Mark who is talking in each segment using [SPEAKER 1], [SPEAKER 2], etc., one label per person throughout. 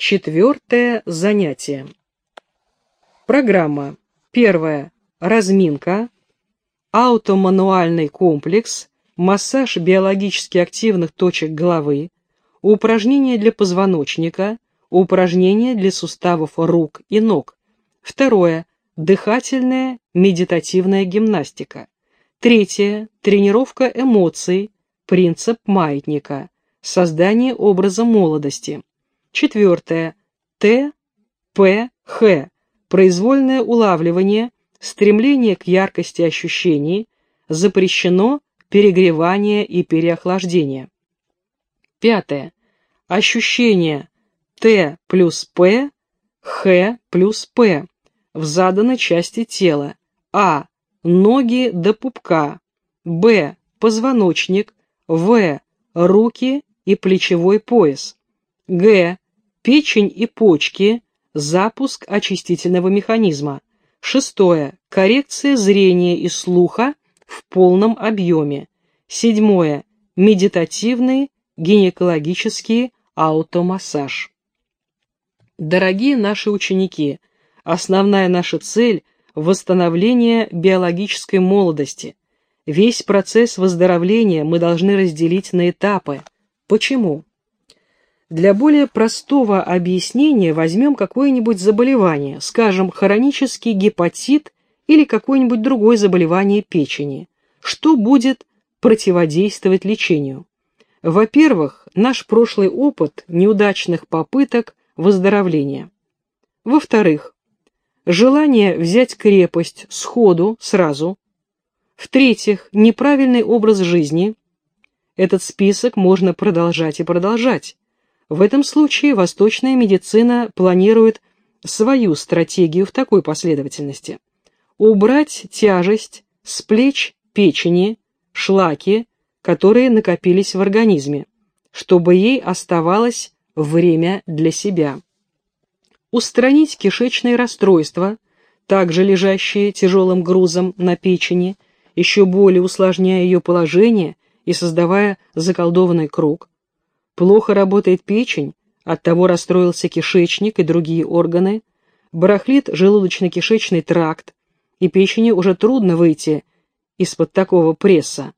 [SPEAKER 1] Четвертое занятие. Программа. Первое. Разминка. Аутомануальный комплекс. Массаж биологически активных точек головы. Упражнения для позвоночника. Упражнения для суставов рук и ног. Второе. Дыхательная медитативная гимнастика. Третье. Тренировка эмоций. Принцип маятника. Создание образа молодости. Четвертое. Т. П. Х. Произвольное улавливание, стремление к яркости ощущений, запрещено перегревание и переохлаждение. Пятое. Ощущение Т плюс П, Х плюс П в заданной части тела. А. Ноги до пупка. Б. Позвоночник. В. Руки и плечевой пояс. Г. Печень и почки. Запуск очистительного механизма. Шестое. Коррекция зрения и слуха в полном объеме. Седьмое. Медитативный гинекологический аутомассаж. Дорогие наши ученики, основная наша цель – восстановление биологической молодости. Весь процесс выздоровления мы должны разделить на этапы. Почему? Для более простого объяснения возьмем какое-нибудь заболевание, скажем, хронический гепатит или какое-нибудь другое заболевание печени. Что будет противодействовать лечению? Во-первых, наш прошлый опыт неудачных попыток выздоровления. Во-вторых, желание взять крепость сходу, сразу. В-третьих, неправильный образ жизни. Этот список можно продолжать и продолжать. В этом случае восточная медицина планирует свою стратегию в такой последовательности. Убрать тяжесть с плеч печени, шлаки, которые накопились в организме, чтобы ей оставалось время для себя. Устранить кишечные расстройства, также лежащие тяжелым грузом на печени, еще более усложняя ее положение и создавая заколдованный круг, Плохо работает печень, оттого расстроился кишечник и другие органы, барахлит желудочно-кишечный тракт, и печени уже трудно выйти из-под такого пресса.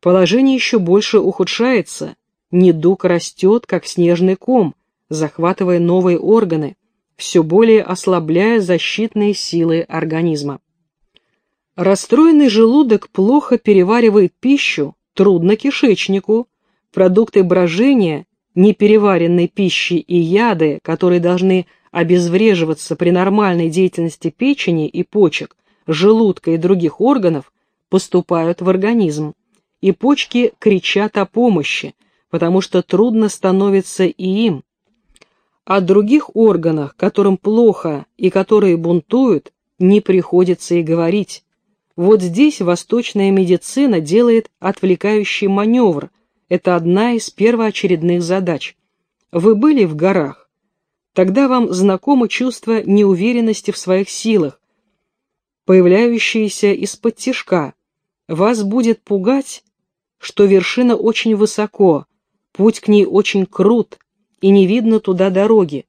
[SPEAKER 1] Положение еще больше ухудшается, недуг растет, как снежный ком, захватывая новые органы, все более ослабляя защитные силы организма. Расстроенный желудок плохо переваривает пищу, трудно кишечнику, продукты брожения, непереваренной пищи и яды, которые должны обезвреживаться при нормальной деятельности печени и почек, желудка и других органов, поступают в организм. И почки кричат о помощи, потому что трудно становится и им. О других органах, которым плохо и которые бунтуют, не приходится и говорить. Вот здесь восточная медицина делает отвлекающий маневр – это одна из первоочередных задач. Вы были в горах? Тогда вам знакомо чувство неуверенности в своих силах, появляющееся из-под тишка. Вас будет пугать, что вершина очень высоко, путь к ней очень крут, и не видно туда дороги.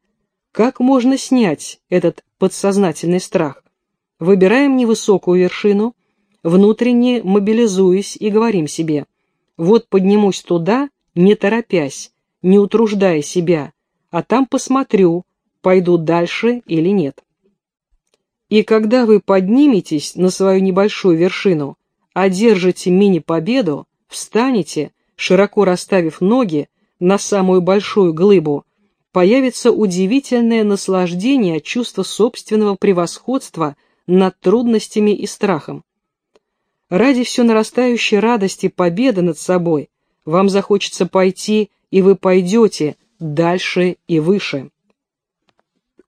[SPEAKER 1] Как можно снять этот подсознательный страх? Выбираем невысокую вершину, внутренне мобилизуясь и говорим себе – вот поднимусь туда, не торопясь, не утруждая себя, а там посмотрю, пойду дальше или нет. И когда вы подниметесь на свою небольшую вершину, одержите мини-победу, встанете, широко расставив ноги, на самую большую глыбу, появится удивительное наслаждение от чувства собственного превосходства над трудностями и страхом. Ради все нарастающей радости победы над собой вам захочется пойти, и вы пойдете дальше и выше.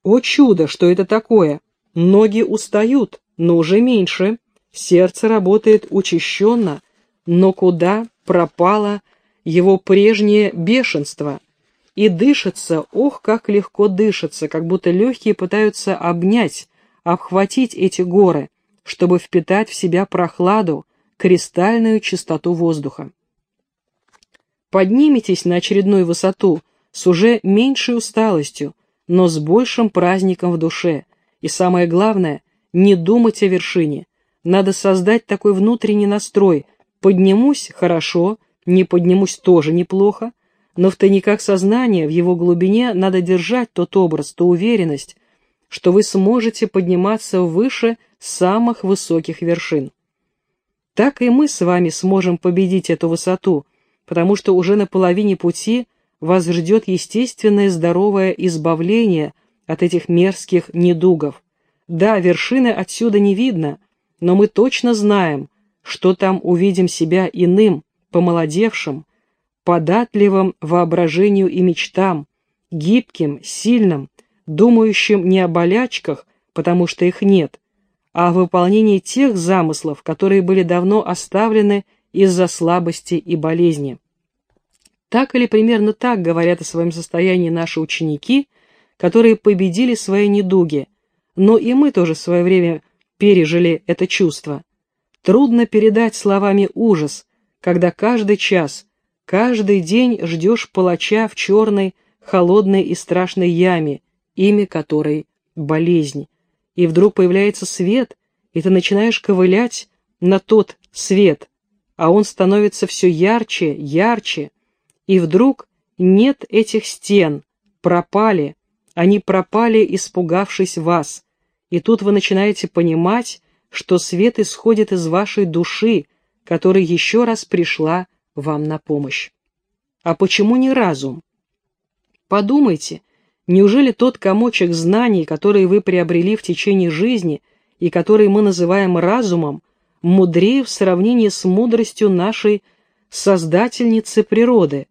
[SPEAKER 1] О чудо, что это такое! Ноги устают, но уже меньше, сердце работает учащенно, но куда пропало его прежнее бешенство? И дышится, ох, как легко дышится, как будто легкие пытаются обнять, обхватить эти горы, чтобы впитать в себя прохладу, кристальную чистоту воздуха. Подниметесь на очередную высоту с уже меньшей усталостью, но с большим праздником в душе. И самое главное, не думать о вершине. Надо создать такой внутренний настрой. Поднимусь – хорошо, не поднимусь – тоже неплохо, но в тайниках сознания, в его глубине, надо держать тот образ, ту уверенность, что вы сможете подниматься выше самых высоких вершин. Так и мы с вами сможем победить эту высоту, потому что уже на половине пути вас ждет естественное здоровое избавление от этих мерзких недугов. Да, вершины отсюда не видно, но мы точно знаем, что там увидим себя иным, помолодевшим, податливым воображению и мечтам, гибким, сильным, думающим не о болячках, потому что их нет, а о выполнении тех замыслов, которые были давно оставлены из-за слабости и болезни. Так или примерно так говорят о своем состоянии наши ученики, которые победили свои недуги, но и мы тоже в свое время пережили это чувство. Трудно передать словами ужас, когда каждый час, каждый день ждешь палача в черной, холодной и страшной яме, имя которой — болезнь. И вдруг появляется свет, и ты начинаешь ковылять на тот свет, а он становится все ярче, ярче, и вдруг нет этих стен, пропали, они пропали, испугавшись вас, и тут вы начинаете понимать, что свет исходит из вашей души, которая еще раз пришла вам на помощь. А почему не разум? Подумайте, Неужели тот комочек знаний, которые вы приобрели в течение жизни и которые мы называем разумом, мудрее в сравнении с мудростью нашей Создательницы природы?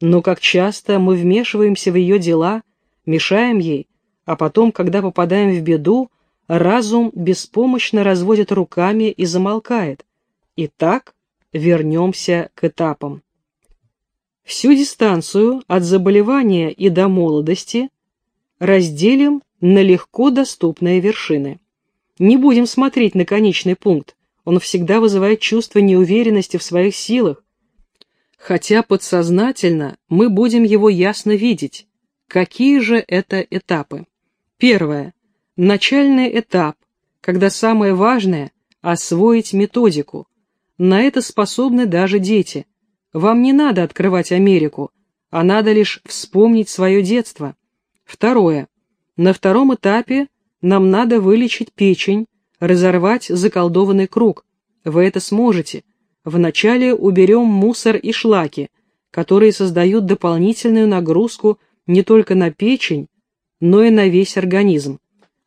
[SPEAKER 1] Но как часто мы вмешиваемся в ее дела, мешаем ей, а потом, когда попадаем в беду, разум беспомощно разводит руками и замолкает. Итак, вернемся к этапам. Всю дистанцию от заболевания и до молодости разделим на легко доступные вершины. Не будем смотреть на конечный пункт, он всегда вызывает чувство неуверенности в своих силах, хотя подсознательно мы будем его ясно видеть. Какие же это этапы? Первое. Начальный этап, когда самое важное – освоить методику. На это способны даже дети – вам не надо открывать Америку, а надо лишь вспомнить свое детство. Второе. На втором этапе нам надо вылечить печень, разорвать заколдованный круг. Вы это сможете. Вначале уберем мусор и шлаки, которые создают дополнительную нагрузку не только на печень, но и на весь организм.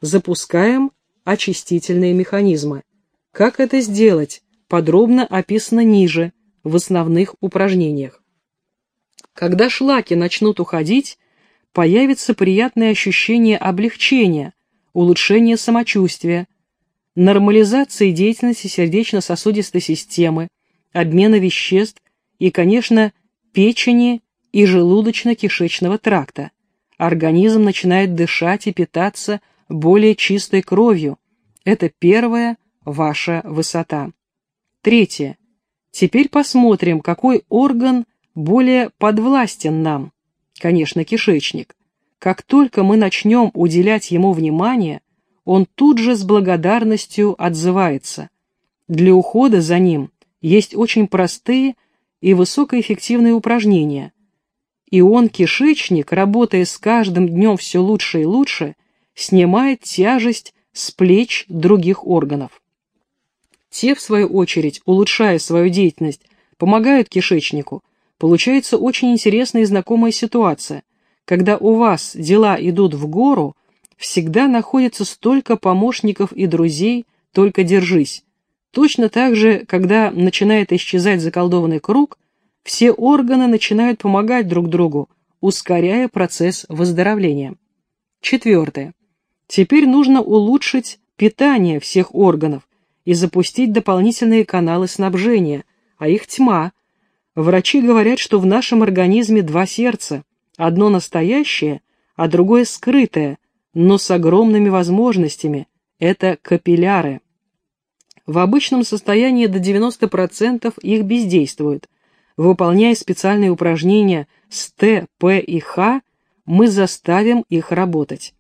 [SPEAKER 1] Запускаем очистительные механизмы. Как это сделать, подробно описано ниже – в основных упражнениях. Когда шлаки начнут уходить, появится приятное ощущение облегчения, улучшения самочувствия, нормализации деятельности сердечно-сосудистой системы, обмена веществ и, конечно, печени и желудочно-кишечного тракта. Организм начинает дышать и питаться более чистой кровью. Это первая ваша высота. Третье. Теперь посмотрим, какой орган более подвластен нам. Конечно, кишечник. Как только мы начнем уделять ему внимание, он тут же с благодарностью отзывается. Для ухода за ним есть очень простые и высокоэффективные упражнения. И он, кишечник, работая с каждым днем все лучше и лучше, снимает тяжесть с плеч других органов. Те, в свою очередь, улучшая свою деятельность, помогают кишечнику. Получается очень интересная и знакомая ситуация. Когда у вас дела идут в гору, всегда находится столько помощников и друзей, только держись. Точно так же, когда начинает исчезать заколдованный круг, все органы начинают помогать друг другу, ускоряя процесс выздоровления. Четвертое. Теперь нужно улучшить питание всех органов, и запустить дополнительные каналы снабжения, а их тьма. Врачи говорят, что в нашем организме два сердца, одно настоящее, а другое скрытое, но с огромными возможностями. Это капилляры. В обычном состоянии до 90% их бездействует. выполняя специальные упражнения с Т, П и Х, мы заставим их работать.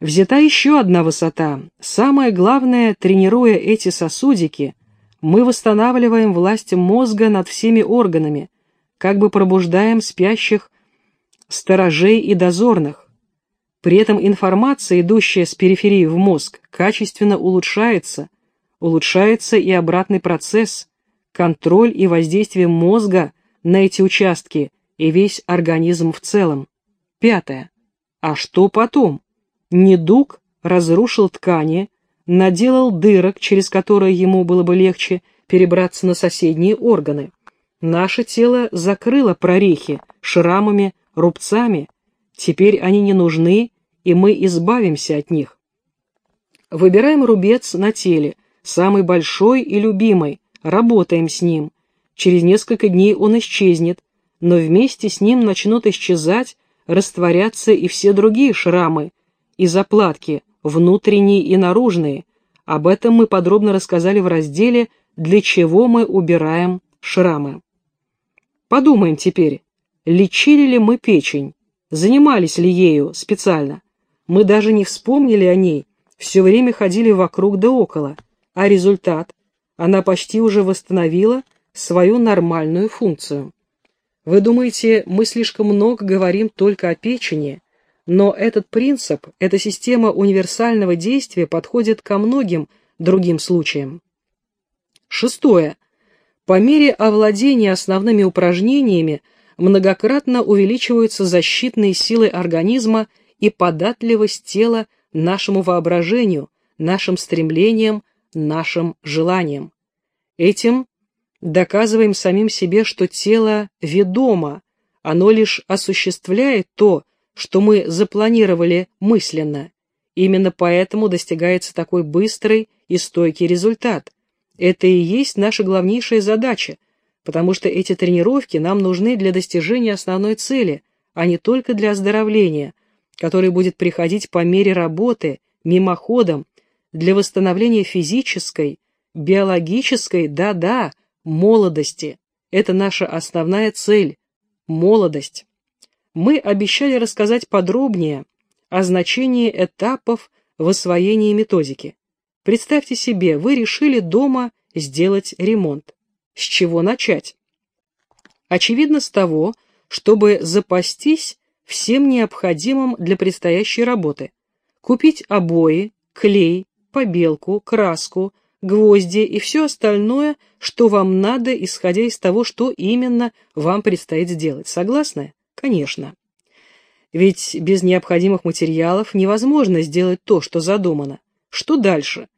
[SPEAKER 1] Взята еще одна высота. Самое главное, тренируя эти сосудики, мы восстанавливаем власть мозга над всеми органами, как бы пробуждаем спящих сторожей и дозорных. При этом информация, идущая с периферии в мозг, качественно улучшается, улучшается и обратный процесс, контроль и воздействие мозга на эти участки и весь организм в целом. Пятое. А что потом? Недуг разрушил ткани, наделал дырок, через которые ему было бы легче перебраться на соседние органы. Наше тело закрыло прорехи шрамами, рубцами. Теперь они не нужны, и мы избавимся от них. Выбираем рубец на теле, самый большой и любимый, работаем с ним. Через несколько дней он исчезнет, но вместе с ним начнут исчезать, растворяться и все другие шрамы и заплатки, внутренние и наружные. Об этом мы подробно рассказали в разделе «Для чего мы убираем шрамы». Подумаем теперь, лечили ли мы печень, занимались ли ею специально. Мы даже не вспомнили о ней, все время ходили вокруг да около, а результат – она почти уже восстановила свою нормальную функцию. Вы думаете, мы слишком много говорим только о печени, но этот принцип, эта система универсального действия подходит ко многим другим случаям. Шестое. По мере овладения основными упражнениями многократно увеличиваются защитные силы организма и податливость тела нашему воображению, нашим стремлениям, нашим желаниям. Этим доказываем самим себе, что тело ведомо, оно лишь осуществляет то, что мы запланировали мысленно. Именно поэтому достигается такой быстрый и стойкий результат. Это и есть наша главнейшая задача, потому что эти тренировки нам нужны для достижения основной цели, а не только для оздоровления, которое будет приходить по мере работы, мимоходом, для восстановления физической, биологической, да-да, молодости. Это наша основная цель – молодость. Мы обещали рассказать подробнее о значении этапов в освоении методики. Представьте себе, вы решили дома сделать ремонт. С чего начать? Очевидно, с того, чтобы запастись всем необходимым для предстоящей работы. Купить обои, клей, побелку, краску, гвозди и все остальное, что вам надо, исходя из того, что именно вам предстоит сделать. Согласны? Конечно. Ведь без необходимых материалов невозможно сделать то, что задумано. Что дальше?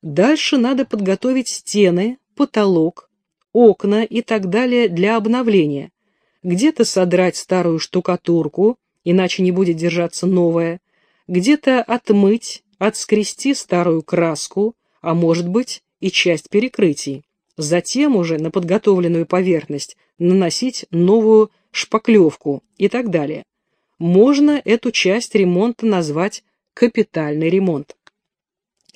[SPEAKER 1] Дальше надо подготовить стены, потолок, окна и так далее для обновления. Где-то содрать старую штукатурку, иначе не будет держаться новая, где-то отмыть, отскрести старую краску, а может быть и часть перекрытий. Затем уже на подготовленную поверхность наносить новую шпаклевку и так далее. Можно эту часть ремонта назвать капитальный ремонт.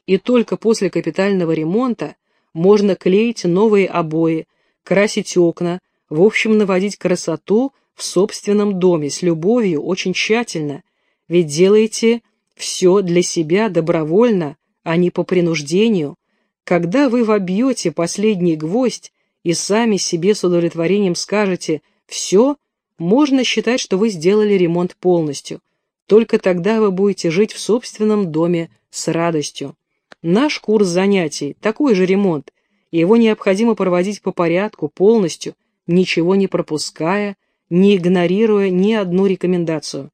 [SPEAKER 1] И только после капитального ремонта можно клеить новые обои, красить окна, в общем наводить красоту в собственном доме с любовью, очень тщательно, ведь делаете все для себя добровольно, а не по принуждению, когда вы вобьете последний гвоздь и сами себе с удовлетворением скажете «все», можно считать, что вы сделали ремонт полностью. Только тогда вы будете жить в собственном доме с радостью. Наш курс занятий – такой же ремонт, и его необходимо проводить по порядку, полностью, ничего не пропуская, не игнорируя ни одну рекомендацию.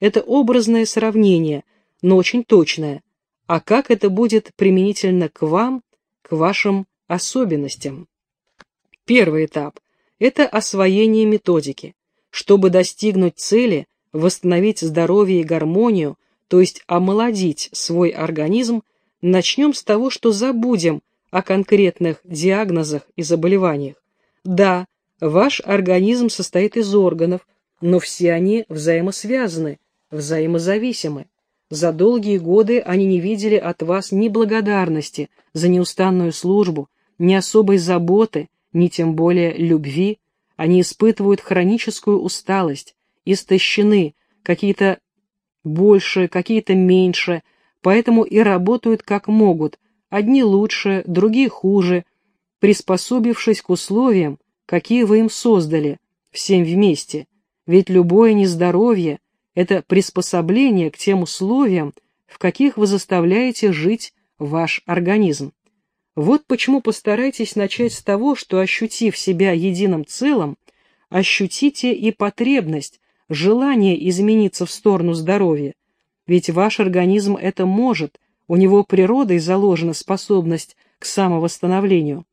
[SPEAKER 1] Это образное сравнение, но очень точное. А как это будет применительно к вам, к вашим особенностям? Первый этап – это освоение методики. Чтобы достигнуть цели, восстановить здоровье и гармонию, то есть омолодить свой организм, начнем с того, что забудем о конкретных диагнозах и заболеваниях. Да, ваш организм состоит из органов, но все они взаимосвязаны, взаимозависимы. За долгие годы они не видели от вас ни благодарности за неустанную службу, ни особой заботы, ни тем более любви, они испытывают хроническую усталость, истощены, какие-то больше, какие-то меньше, поэтому и работают как могут, одни лучше, другие хуже, приспособившись к условиям, какие вы им создали, всем вместе. Ведь любое нездоровье – это приспособление к тем условиям, в каких вы заставляете жить ваш организм. Вот почему постарайтесь начать с того, что, ощутив себя единым целым, ощутите и потребность, желание измениться в сторону здоровья. Ведь ваш организм это может, у него природой заложена способность к самовосстановлению.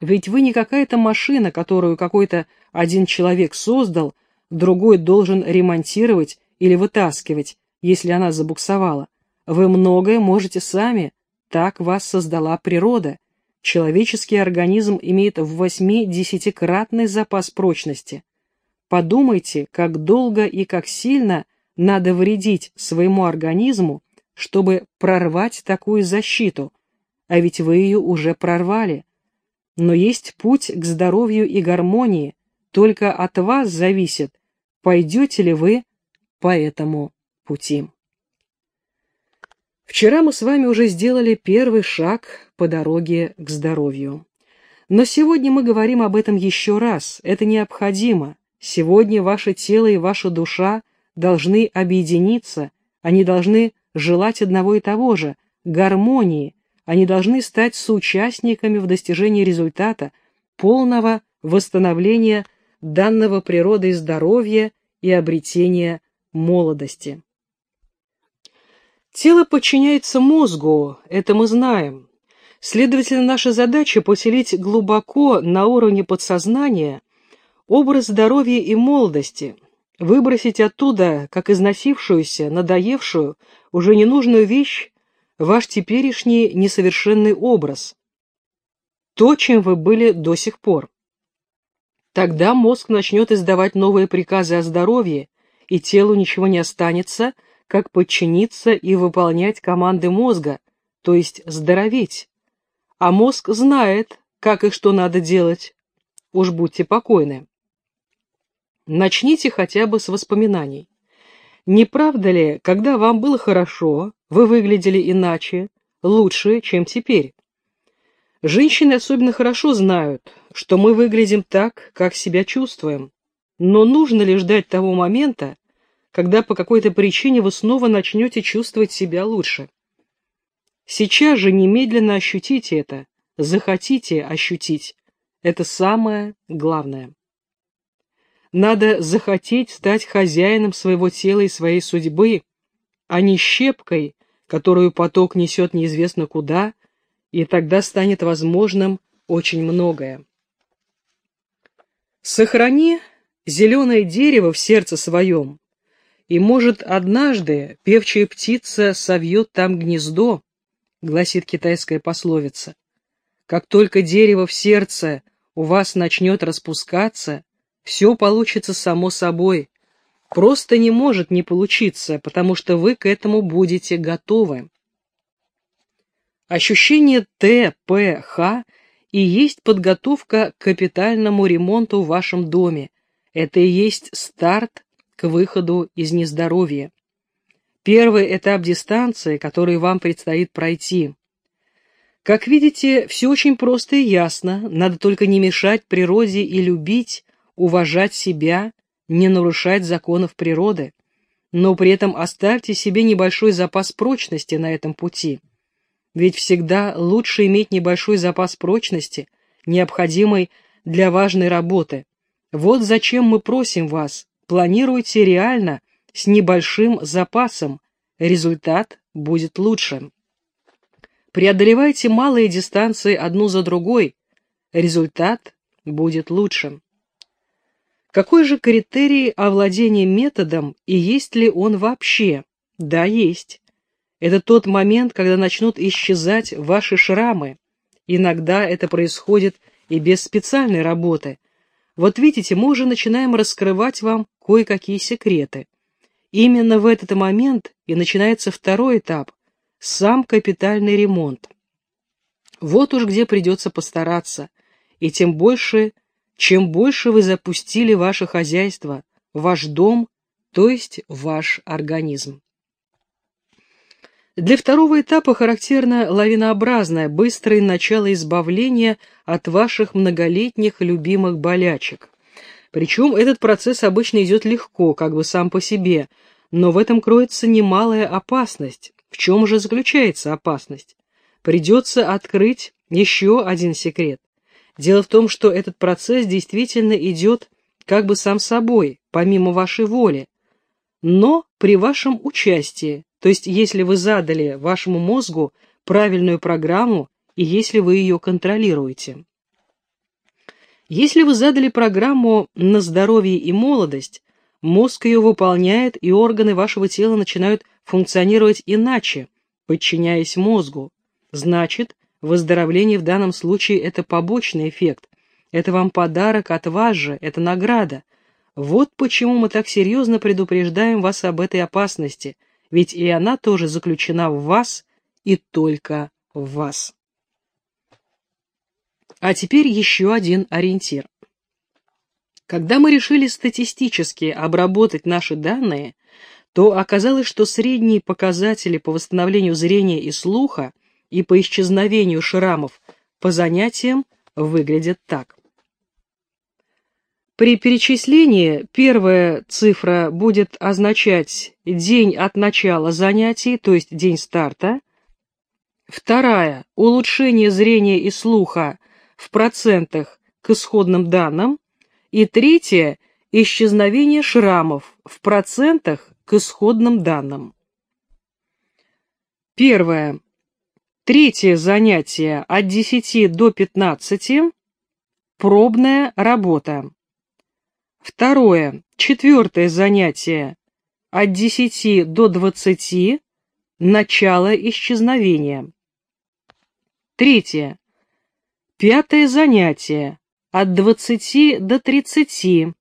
[SPEAKER 1] Ведь вы не какая-то машина, которую какой-то один человек создал, другой должен ремонтировать или вытаскивать, если она забуксовала. Вы многое можете сами, так вас создала природа. Человеческий организм имеет в восьми-десятикратный запас прочности. Подумайте, как долго и как сильно надо вредить своему организму, чтобы прорвать такую защиту, а ведь вы ее уже прорвали. Но есть путь к здоровью и гармонии, только от вас зависит, пойдете ли вы по этому пути. Вчера мы с вами уже сделали первый шаг по дороге к здоровью. Но сегодня мы говорим об этом еще раз, это необходимо. Сегодня ваше тело и ваша душа должны объединиться, они должны желать одного и того же, гармонии, они должны стать соучастниками в достижении результата, полного восстановления данного природой здоровья и обретения молодости. Тело подчиняется мозгу, это мы знаем. Следовательно, наша задача поселить глубоко на уровне подсознания образ здоровья и молодости, выбросить оттуда, как износившуюся, надоевшую, уже ненужную вещь, ваш теперешний несовершенный образ, то, чем вы были до сих пор. Тогда мозг начнет издавать новые приказы о здоровье, и телу ничего не останется – как подчиниться и выполнять команды мозга, то есть здороветь. А мозг знает, как и что надо делать. Уж будьте покойны. Начните хотя бы с воспоминаний. Не правда ли, когда вам было хорошо, вы выглядели иначе, лучше, чем теперь? Женщины особенно хорошо знают, что мы выглядим так, как себя чувствуем. Но нужно ли ждать того момента, когда по какой-то причине вы снова начнете чувствовать себя лучше. Сейчас же немедленно ощутите это, захотите ощутить. Это самое главное. Надо захотеть стать хозяином своего тела и своей судьбы, а не щепкой, которую поток несет неизвестно куда, и тогда станет возможным очень многое. Сохрани зеленое дерево в сердце своем, и, может, однажды певчая птица совьет там гнездо, гласит китайская пословица. Как только дерево в сердце у вас начнет распускаться, все получится само собой. Просто не может не получиться, потому что вы к этому будете готовы. Ощущение ТПХ и есть подготовка к капитальному ремонту в вашем доме. Это и есть старт к выходу из нездоровья. Первый этап дистанции, который вам предстоит пройти. Как видите, все очень просто и ясно, надо только не мешать природе и любить, уважать себя, не нарушать законов природы. Но при этом оставьте себе небольшой запас прочности на этом пути. Ведь всегда лучше иметь небольшой запас прочности, необходимый для важной работы. Вот зачем мы просим вас, Планируйте реально, с небольшим запасом, результат будет лучше. Преодолевайте малые дистанции одну за другой, результат будет лучше. Какой же критерий овладения методом и есть ли он вообще? Да, есть. Это тот момент, когда начнут исчезать ваши шрамы. Иногда это происходит и без специальной работы. Вот видите, мы уже начинаем раскрывать вам кое-какие секреты. Именно в этот момент и начинается второй этап – сам капитальный ремонт. Вот уж где придется постараться. и тем больше, чем больше вы запустили ваше хозяйство, ваш дом, то есть ваш организм. Для второго этапа характерно лавинообразное, быстрое начало избавления от ваших многолетних любимых болячек. Причем этот процесс обычно идет легко, как бы сам по себе, но в этом кроется немалая опасность. В чем же заключается опасность? Придется открыть еще один секрет. Дело в том, что этот процесс действительно идет как бы сам собой, помимо вашей воли, но при вашем участии, то есть если вы задали вашему мозгу правильную программу и если вы ее контролируете. Если вы задали программу на здоровье и молодость, мозг ее выполняет, и органы вашего тела начинают функционировать иначе, подчиняясь мозгу. Значит, выздоровление в данном случае – это побочный эффект. Это вам подарок от вас же, это награда. Вот почему мы так серьезно предупреждаем вас об этой опасности, ведь и она тоже заключена в вас и только в вас. А теперь еще один ориентир. Когда мы решили статистически обработать наши данные, то оказалось, что средние показатели по восстановлению зрения и слуха и по исчезновению шрамов по занятиям выглядят так. При перечислении первая цифра будет означать день от начала занятий, то есть день старта. Вторая – улучшение зрения и слуха в процентах к исходным данным. И третья – исчезновение шрамов в процентах к исходным данным. Первое. Третье занятие от 10 до 15. Пробная работа. Второе. Четвертое занятие. От 10 до 20. Начало исчезновения. Третье. Пятое занятие. От 20 до 30.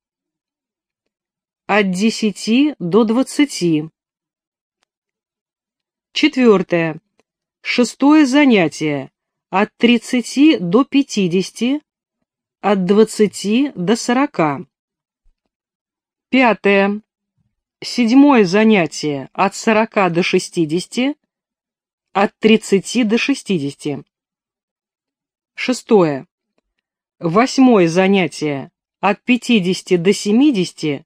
[SPEAKER 1] От 10 до 20. Четвертое. Шестое занятие. От 30 до 50. От 20 до 40. Пятое. Седьмое занятие от 40 до 60, от 30 до 60. Шестое. Восьмое занятие от 50 до 70,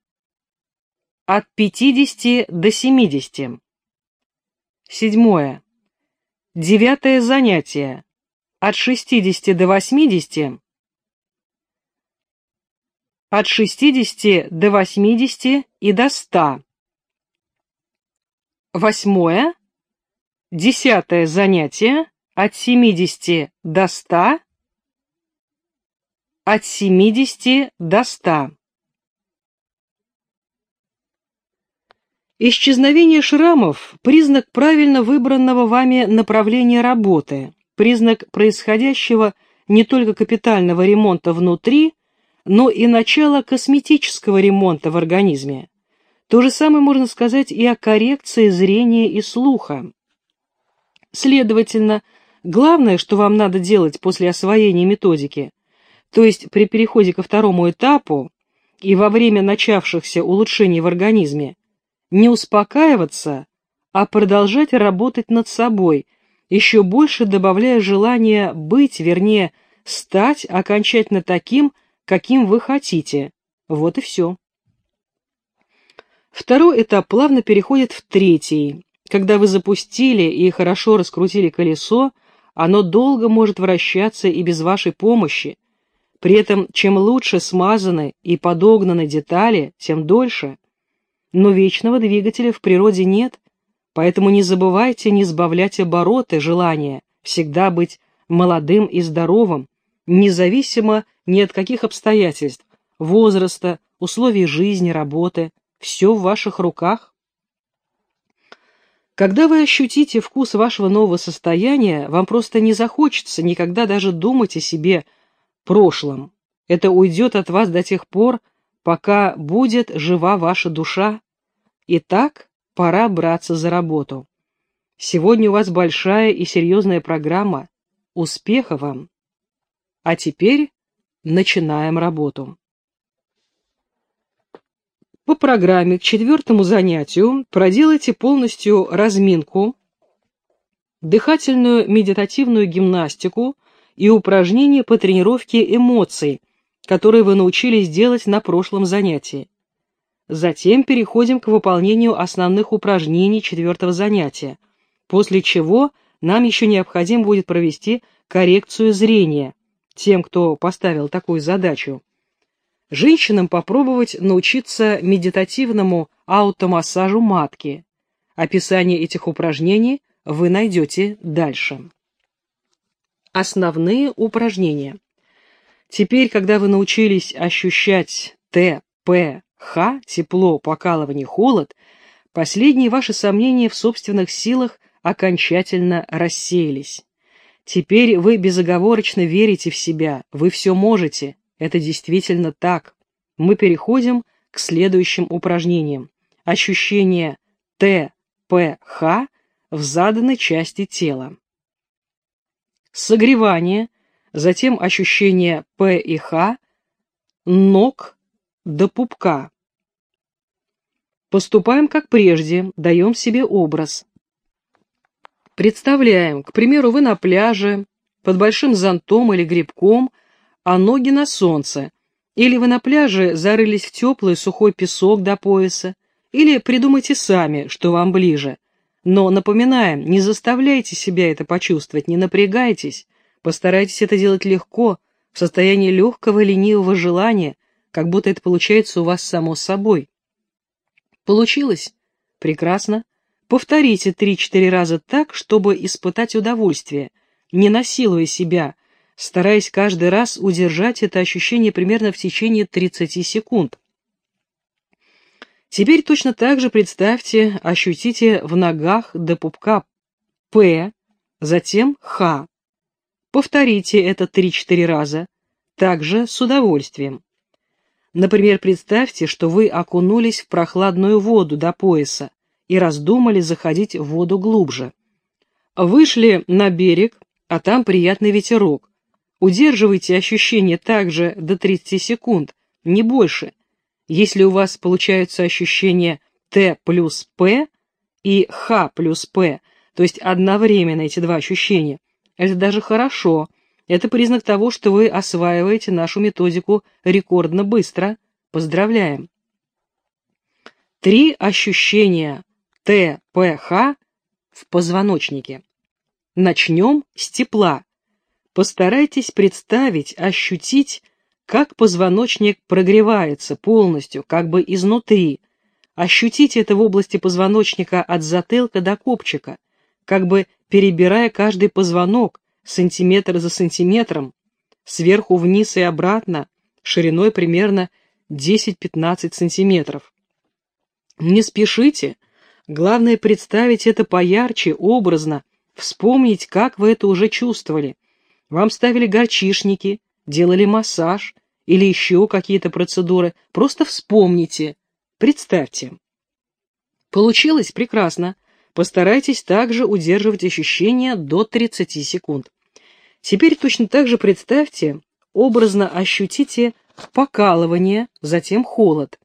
[SPEAKER 1] от 50 до 70. Седьмое. Девятое занятие от 60 до 80, от 60 до 80 и до 100. Восьмое. Десятое занятие от 70 до 100. От 70 до 100. Исчезновение шрамов – признак правильно выбранного вами направления работы, признак происходящего не только капитального ремонта внутри, но и начало косметического ремонта в организме. То же самое можно сказать и о коррекции зрения и слуха. Следовательно, главное, что вам надо делать после освоения методики, то есть при переходе ко второму этапу и во время начавшихся улучшений в организме, не успокаиваться, а продолжать работать над собой, еще больше добавляя желание быть, вернее, стать окончательно таким, каким вы хотите. Вот и все. Второй этап плавно переходит в третий. Когда вы запустили и хорошо раскрутили колесо, оно долго может вращаться и без вашей помощи. При этом, чем лучше смазаны и подогнаны детали, тем дольше. Но вечного двигателя в природе нет, поэтому не забывайте не сбавлять обороты желания всегда быть молодым и здоровым, независимо ни от каких обстоятельств, возраста, условий жизни, работы, все в ваших руках. Когда вы ощутите вкус вашего нового состояния, вам просто не захочется никогда даже думать о себе прошлом. Это уйдет от вас до тех пор, пока будет жива ваша душа. Итак, пора браться за работу. Сегодня у вас большая и серьезная программа. Успеха вам! А теперь начинаем работу. По программе к четвертому занятию проделайте полностью разминку, дыхательную медитативную гимнастику и упражнения по тренировке эмоций, которые вы научились делать на прошлом занятии. Затем переходим к выполнению основных упражнений четвертого занятия, после чего нам еще необходимо будет провести коррекцию зрения тем, кто поставил такую задачу женщинам попробовать научиться медитативному аутомассажу матки. Описание этих упражнений вы найдете дальше. Основные упражнения. Теперь, когда вы научились ощущать Т, П, Х, тепло, покалывание, холод, последние ваши сомнения в собственных силах окончательно рассеялись. Теперь вы безоговорочно верите в себя, вы все можете, это действительно так. Мы переходим к следующим упражнениям. Ощущение Т, П, Х в заданной части тела. Согревание, затем ощущение П и Х ног до пупка. Поступаем как прежде, даем себе образ. Представляем, к примеру, вы на пляже, под большим зонтом или грибком – а ноги на солнце. Или вы на пляже зарылись в теплый сухой песок до пояса, или придумайте сами, что вам ближе. Но напоминаем, не заставляйте себя это почувствовать, не напрягайтесь, постарайтесь это делать легко, в состоянии легкого ленивого желания, как будто это получается у вас само собой. Получилось? Прекрасно. Повторите три-четыре раза так, чтобы испытать удовольствие, не насилуя себя, стараясь каждый раз удержать это ощущение примерно в течение 30 секунд. Теперь точно так же представьте, ощутите в ногах до пупка П, затем Х. Повторите это 3-4 раза, также с удовольствием. Например, представьте, что вы окунулись в прохладную воду до пояса и раздумали заходить в воду глубже. Вышли на берег, а там приятный ветерок. Удерживайте ощущение также до 30 секунд, не больше. Если у вас получаются ощущения Т плюс П и Х плюс П, то есть одновременно эти два ощущения, это даже хорошо. Это признак того, что вы осваиваете нашу методику рекордно быстро. Поздравляем. Три ощущения Т, П, Х в позвоночнике. Начнем с тепла. Постарайтесь представить, ощутить, как позвоночник прогревается полностью, как бы изнутри. Ощутите это в области позвоночника от затылка до копчика, как бы перебирая каждый позвонок, сантиметр за сантиметром, сверху вниз и обратно, шириной примерно 10-15 сантиметров. Не спешите, главное представить это поярче, образно, вспомнить, как вы это уже чувствовали, вам ставили горчишники, делали массаж или еще какие-то процедуры. Просто вспомните, представьте. Получилось прекрасно. Постарайтесь также удерживать ощущения до 30 секунд. Теперь точно так же представьте, образно ощутите покалывание, затем холод.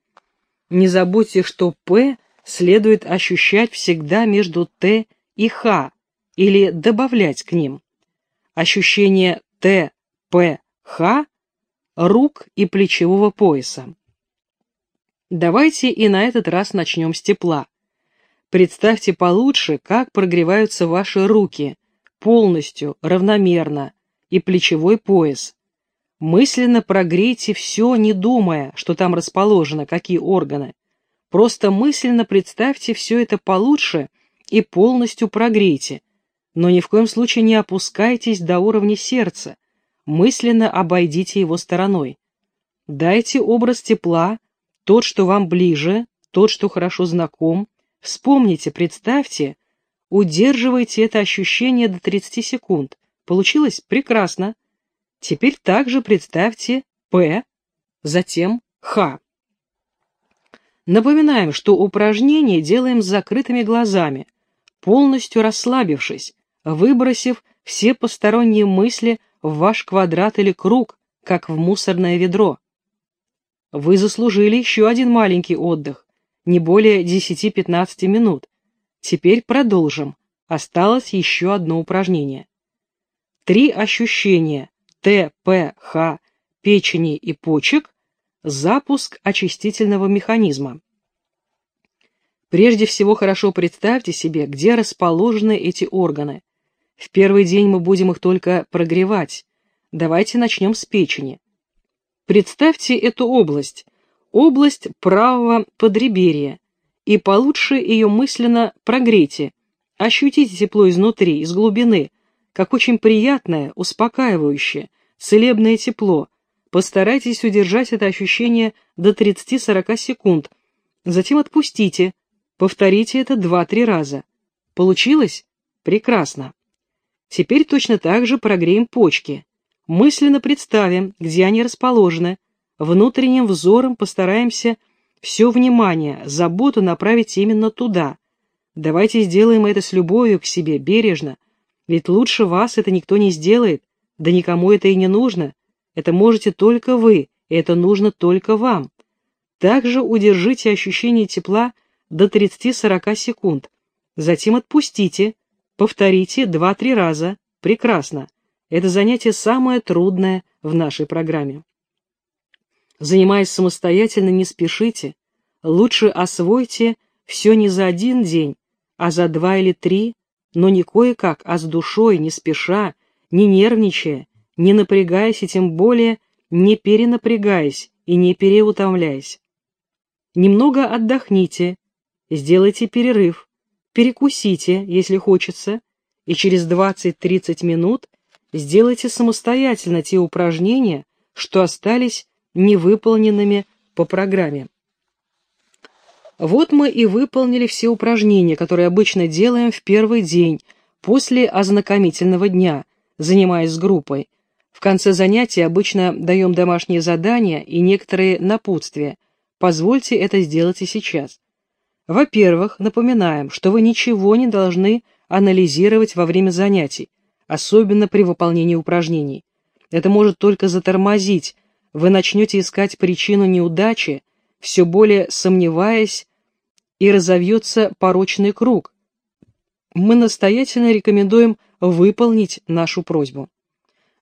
[SPEAKER 1] Не забудьте, что П следует ощущать всегда между Т и Х, или добавлять к ним ощущение Т, П, Х, рук и плечевого пояса. Давайте и на этот раз начнем с тепла. Представьте получше, как прогреваются ваши руки, полностью, равномерно, и плечевой пояс. Мысленно прогрейте все, не думая, что там расположено, какие органы. Просто мысленно представьте все это получше и полностью прогрейте – но ни в коем случае не опускайтесь до уровня сердца, мысленно обойдите его стороной. Дайте образ тепла, тот, что вам ближе, тот, что хорошо знаком, вспомните, представьте, удерживайте это ощущение до 30 секунд. Получилось? Прекрасно. Теперь также представьте П, затем Х. Напоминаем, что упражнение делаем с закрытыми глазами, полностью расслабившись, выбросив все посторонние мысли в ваш квадрат или круг, как в мусорное ведро. Вы заслужили еще один маленький отдых, не более 10-15 минут. Теперь продолжим. Осталось еще одно упражнение. Три ощущения Т, П, Х, печени и почек – запуск очистительного механизма. Прежде всего хорошо представьте себе, где расположены эти органы. В первый день мы будем их только прогревать. Давайте начнем с печени. Представьте эту область, область правого подреберья, и получше ее мысленно прогрейте, ощутите тепло изнутри, из глубины, как очень приятное, успокаивающее, целебное тепло. Постарайтесь удержать это ощущение до 30-40 секунд, затем отпустите, повторите это 2-3 раза. Получилось? Прекрасно. Теперь точно так же прогреем почки. Мысленно представим, где они расположены, внутренним взором постараемся все внимание, заботу направить именно туда. Давайте сделаем это с любовью к себе, бережно, ведь лучше вас это никто не сделает, да никому это и не нужно. Это можете только вы, и это нужно только вам. Также удержите ощущение тепла до 30-40 секунд. Затем отпустите, повторите 2-3 раза. Прекрасно. Это занятие самое трудное в нашей программе. Занимаясь самостоятельно, не спешите. Лучше освойте все не за один день, а за два или три, но не кое-как, а с душой, не спеша, не нервничая, не напрягаясь и тем более не перенапрягаясь и не переутомляясь. Немного отдохните, сделайте перерыв, перекусите, если хочется, и через 20-30 минут сделайте самостоятельно те упражнения, что остались невыполненными по программе. Вот мы и выполнили все упражнения, которые обычно делаем в первый день, после ознакомительного дня, занимаясь с группой. В конце занятия обычно даем домашние задания и некоторые напутствия. Позвольте это сделать и сейчас. Во-первых, напоминаем, что вы ничего не должны анализировать во время занятий, особенно при выполнении упражнений. Это может только затормозить, вы начнете искать причину неудачи, все более сомневаясь, и разовьется порочный круг. Мы настоятельно рекомендуем выполнить нашу просьбу.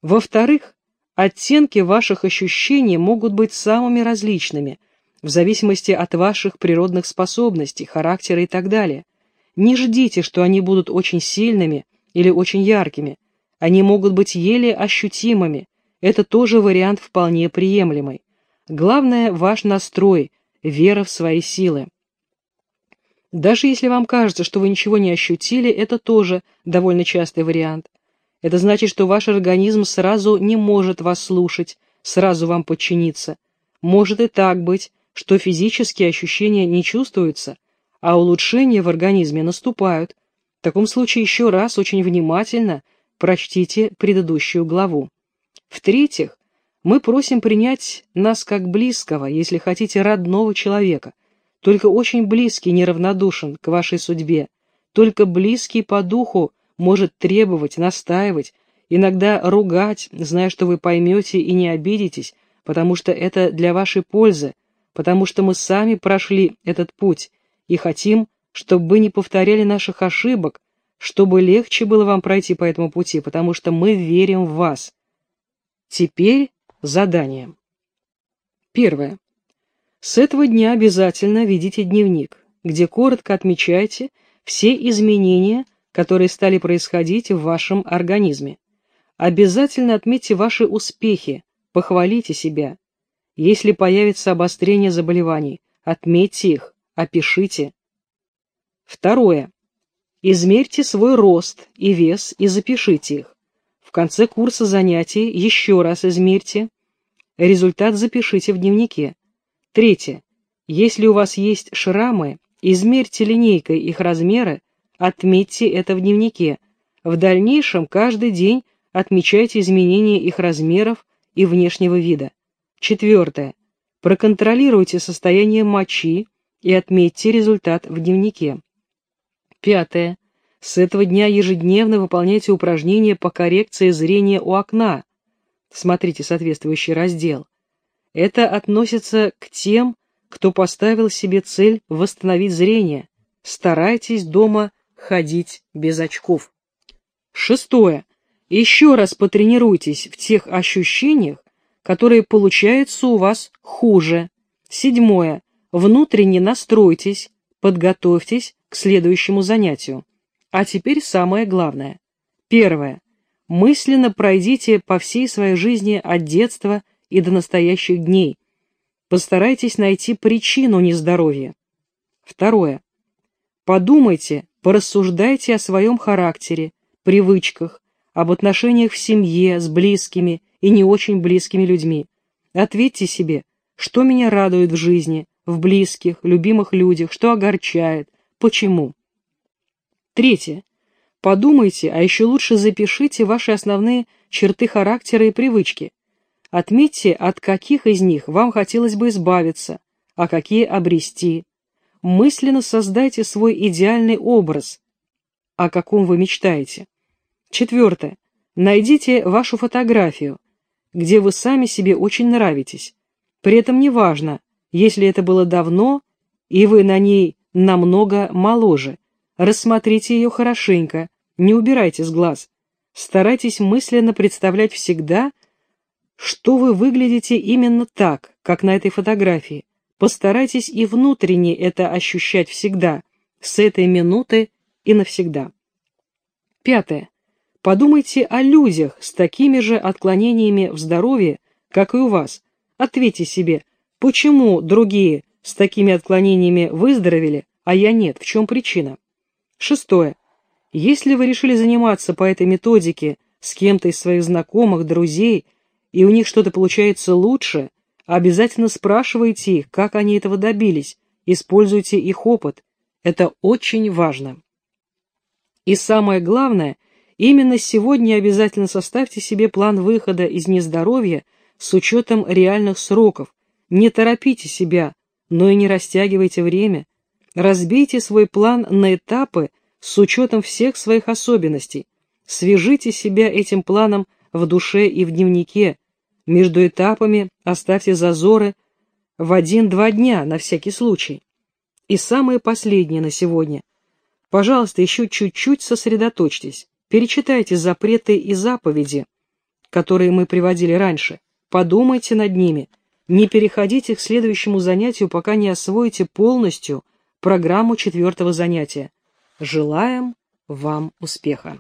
[SPEAKER 1] Во-вторых, оттенки ваших ощущений могут быть самыми различными, в зависимости от ваших природных способностей, характера и так далее. Не ждите, что они будут очень сильными или очень яркими. Они могут быть еле ощутимыми. Это тоже вариант вполне приемлемый. Главное – ваш настрой, вера в свои силы. Даже если вам кажется, что вы ничего не ощутили, это тоже довольно частый вариант. Это значит, что ваш организм сразу не может вас слушать, сразу вам подчиниться. Может и так быть, что физические ощущения не чувствуются, а улучшения в организме наступают. В таком случае еще раз очень внимательно прочтите предыдущую главу. В-третьих, мы просим принять нас как близкого, если хотите, родного человека, только очень близкий неравнодушен к вашей судьбе, только близкий по духу может требовать, настаивать, иногда ругать, зная, что вы поймете и не обидитесь, потому что это для вашей пользы, потому что мы сами прошли этот путь и хотим, чтобы вы не повторяли наших ошибок, чтобы легче было вам пройти по этому пути, потому что мы верим в вас. Теперь задание. Первое. С этого дня обязательно ведите дневник, где коротко отмечайте все изменения, которые стали происходить в вашем организме. Обязательно отметьте ваши успехи, похвалите себя. Если появится обострение заболеваний, отметьте их, опишите. Второе. Измерьте свой рост и вес и запишите их. В конце курса занятий еще раз измерьте. Результат запишите в дневнике. Третье. Если у вас есть шрамы, измерьте линейкой их размеры, отметьте это в дневнике. В дальнейшем каждый день отмечайте изменения их размеров и внешнего вида. Четвертое. Проконтролируйте состояние мочи и отметьте результат в дневнике. Пятое. С этого дня ежедневно выполняйте упражнения по коррекции зрения у окна. Смотрите соответствующий раздел. Это относится к тем, кто поставил себе цель восстановить зрение. Старайтесь дома ходить без очков. Шестое. Еще раз потренируйтесь в тех ощущениях, которые получаются у вас хуже. Седьмое. Внутренне настройтесь, подготовьтесь к следующему занятию. А теперь самое главное. Первое. Мысленно пройдите по всей своей жизни от детства и до настоящих дней. Постарайтесь найти причину нездоровья. Второе. Подумайте, порассуждайте о своем характере, привычках, об отношениях в семье, с близкими и не очень близкими людьми. Ответьте себе, что меня радует в жизни, в близких, любимых людях, что огорчает, почему. Третье. Подумайте, а еще лучше запишите ваши основные черты характера и привычки. Отметьте, от каких из них вам хотелось бы избавиться, а какие обрести. Мысленно создайте свой идеальный образ, о каком вы мечтаете. Четвертое. Найдите вашу фотографию, где вы сами себе очень нравитесь. При этом не важно, если это было давно, и вы на ней намного моложе. Рассмотрите ее хорошенько, не убирайте с глаз. Старайтесь мысленно представлять всегда, что вы выглядите именно так, как на этой фотографии. Постарайтесь и внутренне это ощущать всегда, с этой минуты и навсегда. Пятое. Подумайте о людях с такими же отклонениями в здоровье, как и у вас. Ответьте себе, почему другие с такими отклонениями выздоровели, а я нет, в чем причина? Шестое. Если вы решили заниматься по этой методике с кем-то из своих знакомых, друзей, и у них что-то получается лучше, обязательно спрашивайте их, как они этого добились, используйте их опыт. Это очень важно. И самое главное – Именно сегодня обязательно составьте себе план выхода из нездоровья с учетом реальных сроков. Не торопите себя, но и не растягивайте время. Разбейте свой план на этапы с учетом всех своих особенностей. Свяжите себя этим планом в душе и в дневнике. Между этапами оставьте зазоры в один-два дня на всякий случай. И самое последнее на сегодня. Пожалуйста, еще чуть-чуть сосредоточьтесь. Перечитайте запреты и заповеди, которые мы приводили раньше. Подумайте над ними. Не переходите к следующему занятию, пока не освоите полностью программу четвертого занятия. Желаем вам успеха!